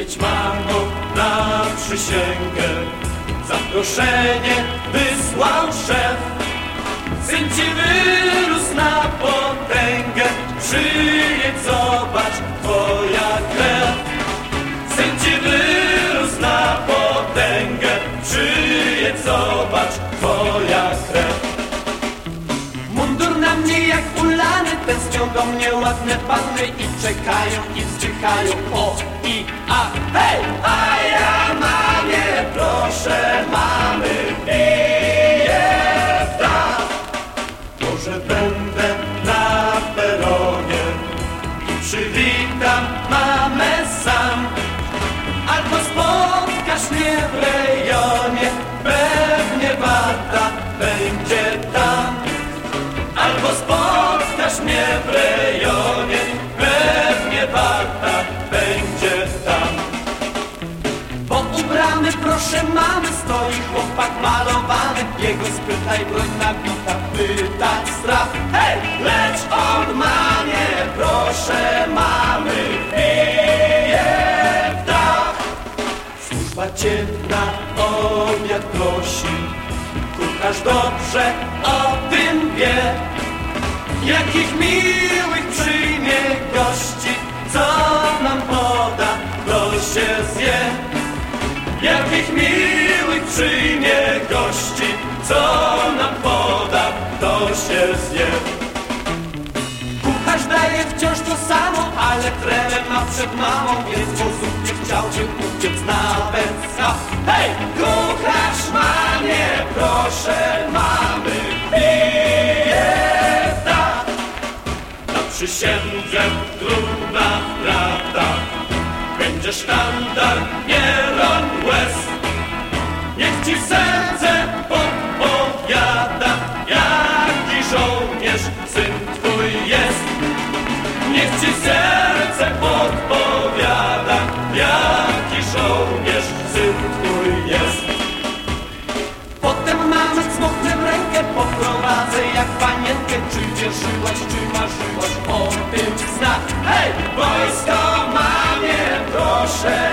być mamą na przysięgę. Zaproszenie wysłał szef. Na mnie jak ulany, tęsknią do mnie ładne panny i czekają i wzdychają o i a hej! A ja mamie, proszę mamy, piję dach. Może będę na peronie i przywitam mamę sam. Albo spotkasz mnie w u bramy, proszę mamy, stoi chłopak malowany. Jego spytaj, broń nabita, pyta strach. Hej, lecz on mamie, proszę mamy, bije w dach. Służba cię na obiad prosi, kucharz dobrze o tym wie. Jakich miłych przyjmie gości, co nam poda, to się zje. Przed mamą, więc sposób nie chciałby uciec na węsa. Hej, kucharz mamie, proszę mamy, dach. Na przysiędze trudna prawda, będzie sztandar, nie ron łez. Niech ci serce podpowiada, jaki żołnierz syn twój jest. Niech ci serce jak panienkę Czy wierzyłaś, czy marzyłaś o tym Zna, Hej! Wojsko mamie, proszę